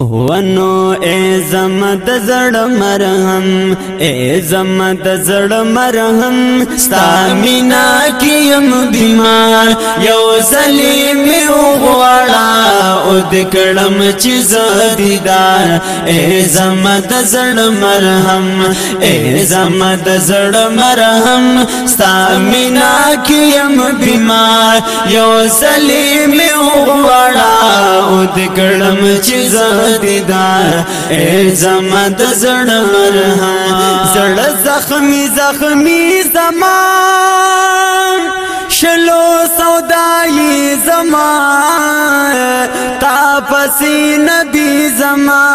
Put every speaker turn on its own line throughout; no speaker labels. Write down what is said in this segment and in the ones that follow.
ونو اے زم د زړ مرهم اے زم د زړ مرهم ستامینا کیم بیمار یو زلیم وغواړه او د کړم چې زدیدار اے زم د زړ مرهم اے زم د زړ مرهم ستامینا کیم بیمار یو زلیم وغواړه او د کړم چې دیدار اے زما د زړه مرهم زړه زخمی زخمی زما شلو سودای زما تا پسی نبی زما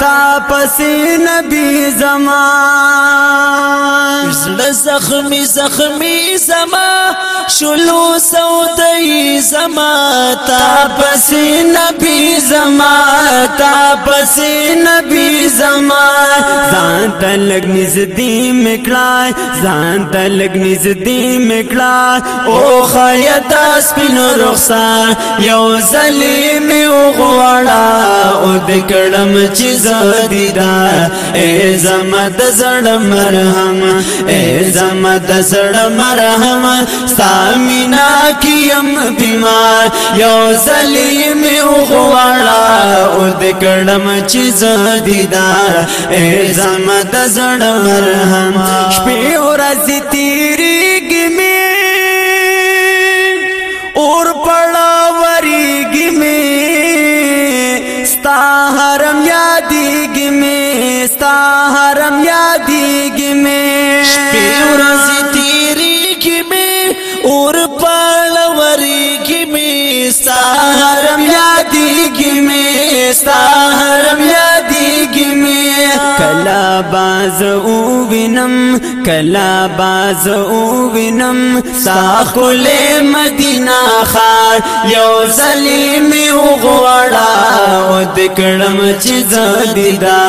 تا پسی نبی زما زړه زخمی زخمی زما شلو سودای نبی زما تا پس نبی زما تا پس نبی زما ځان تلګ نږدې میکړای ځان تلګ نږدې میکړای او خیا تاس پینو رخصار یو ظلم او غواړه او د کړم چې زدیدا ای زما د زړه مرهم ای زما د زړه مرهم سامینا کیم زما یو ظلم غواړه او د کړم چې زديدا ای زما د زړه مرهم شپې ورځ تیریږي می اور پړا وریږي می ستا حرم یادېږي می ستا حرم یادېږي می شپې ورځ ستا هر کلا باز او وینم کلا باز او وینم ساخل مدینہ خار یو ظلم وغوړا او دکړم چې زدیدا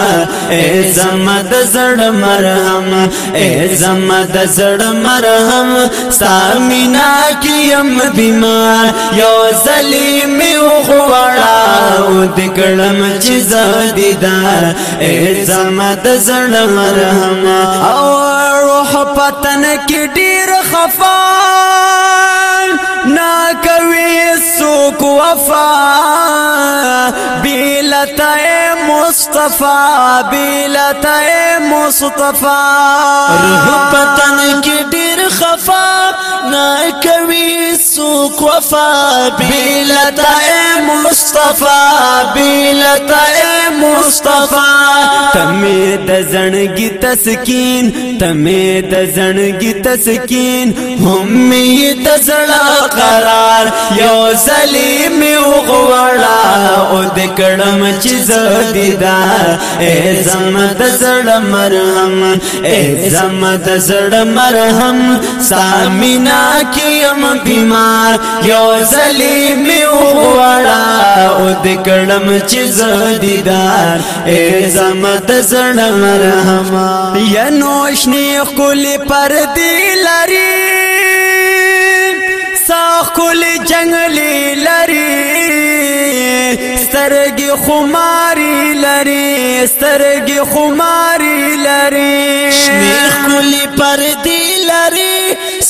اے زمد زړ مرهم اے زمد زړ مرهم سامینا کیم بیمار یو ظلم وغوړا او دکړم چې زدیدا اے زمد زړ زړه مرهم او روح پتن کې ډیر خفا نا کوي سوق وفا بیلته مصطفی بیلته مصطفی روح پتن کې ډیر خفا نا کوي سوق وفا صفا بیلتا اے مفا تمہیں دزنگی تس کی تمہیں دزنگ تس کی ہم سڑا کرار اغوڑا او دکڑم چیز دیدار اے زم دزڑ مرم اے زم دزڑ مرحم سامینا کیم بیمار یو یوسلی اغوڑا او د کړم چې زديدار اے زمت زړه مرهم یا نوښنی خپل پر دی لري ساخ کل جنگلی لري سترګي خماري لري سترګي خماري لري شمیر کل پر دی لري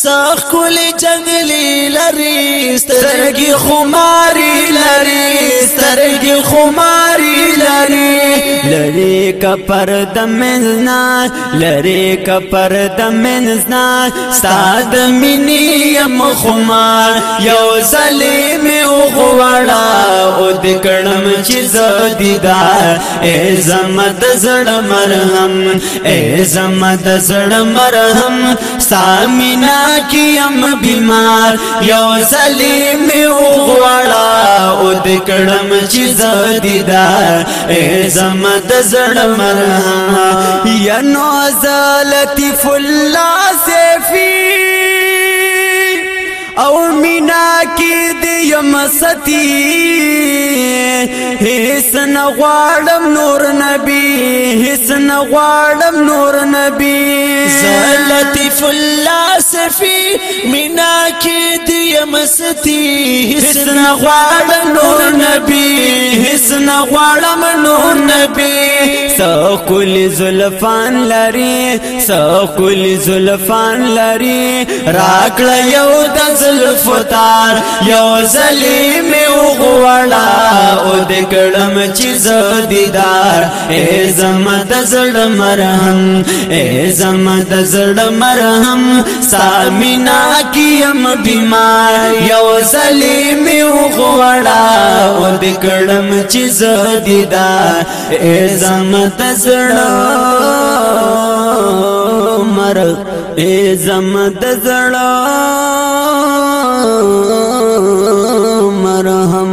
ساخ کل جنگلی لري سترګي خماري لري خماری لري لري کپر د منزنا لري کپر د منزنا ستاد منی مخما یو ظلم او غواړه او د کړم چې زدیدار ای زمد زړ مرهم ای زمد زړ مرهم سامینا کیم بیمار یو ظلم او غواړه او د کړم چې زدیدار ای زمد زړ مرهم یا نو زلطف الله سیفی اور مینا کې یم ستی هیڅ نه نور نبی هیڅ نه نور نبی زلطف الله سفی مینا کې دی یم ستی هیڅ نه نور نبی هیڅ نه نور نبی سقل زلفان لري سقل زلفان لري راکړ یو د زلفتار یو ز وسلی می وغوړا او د کلم چې زدیدار اے زمد زړ مرهم اے زمد زړ مرهم سامینا کیم بیمار یو سلی می وغوړا او د کلم چې زدیدار اے زمد زړ مرهم اے زمد زړ रहा